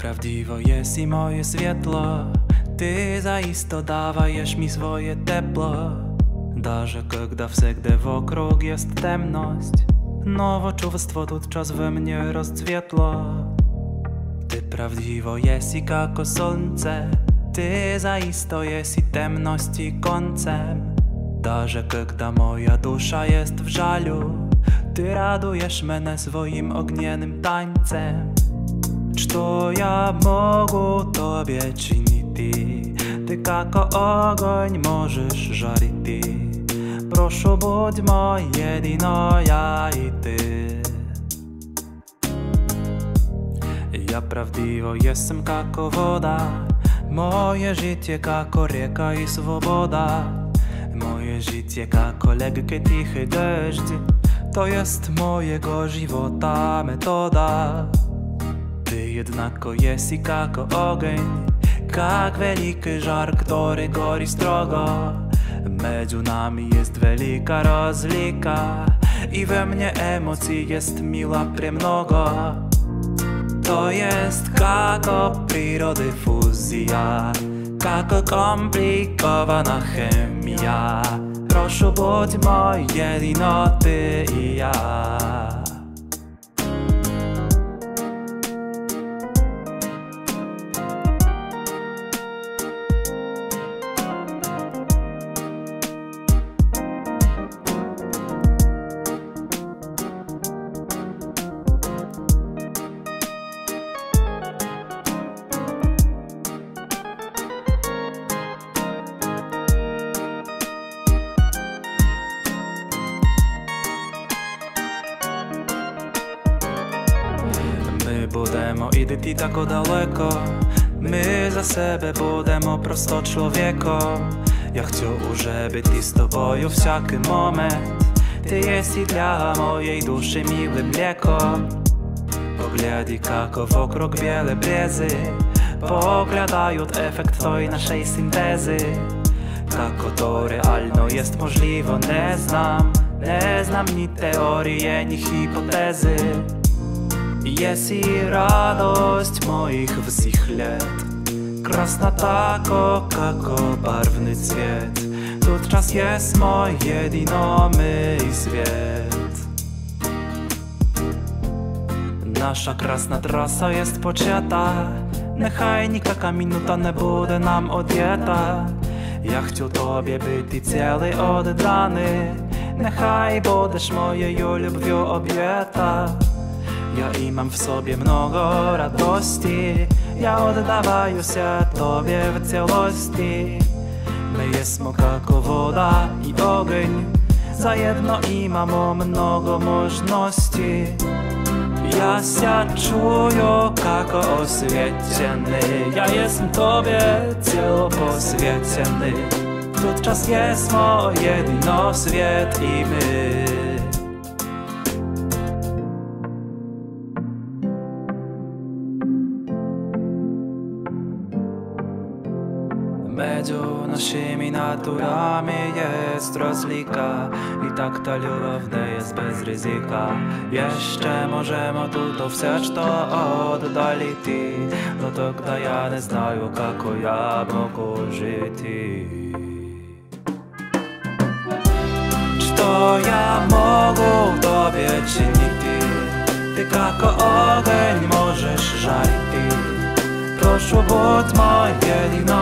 prawdziwo jest i moje światło Ty zaisto dawajesz mi swoje tepło Даже когда всегда вокруг jest темność Nowo czувство тут час we mnie rozcwietło Ty prawdziwo jest i kako słońce Ty zaisto jest i temność i końcem Даже когда moja dusza jest w żalu Ty radujesz mnie swoim ognionym tańcem što ja mogu tobie činiti? Ty kako ogonj možeš žariti? Prošu budmo jedino ja i ty Ja pravdivo jestem kako woda Moje życie kako rieka i swoboda Moje życie kako legke tichy dežde To jest mojego života metoda. Jednako jest i kako ogień Jak wielki żar, który gori strogo. Między nami jest wielka rozlika I we mnie emocji jest miła premnogo. To jest kako przyrody fuzja Kako komplikowana chemia. Proszę budźmo jedino ty i ja будемо іти тако далеко, ми за себе будемо просто чоловіком. Я хочу уже бути з тобою всякий момент. Ти єсть і для моєї душі милим млеком. Погляди, како вокруг біле брези, поглядають ефект той нашej syntezy. Kako to realno jest możliwe, nie znam, nie znam ni teorii, ni hipotezy. Jest i radość moich wsich let Krasna tako, kako barwny cwiet Tu czas jest mój jedynomy i świat Nasza krasna trasa jest pocięta Nechaj nikaka minuta nie буде nam odjęta Ja chcę tobie być i cały oddany Nechaj будеш mojeю любвью objęta ja i mam w sobie mnogo radości. Ja oddawaju się Tobie w całości. My jesmo kako woda i ogień. Za jedno imamo mnogo możności. Ja się czuję kako oswiecony Ja jestem Tobie poswiecony Tu czas jest mój jedyno świat i my Među našimi naturami jest rozlika I tak ta ljubavne jest bez ryzyka. Jeszcze możemo tu to wsiačno oddaliti to da ja ne znaju kako ja mogu žiti Što ja mogu u tobě činiti Ty kako ogenj možeš žariti Prošlo bud moj jedino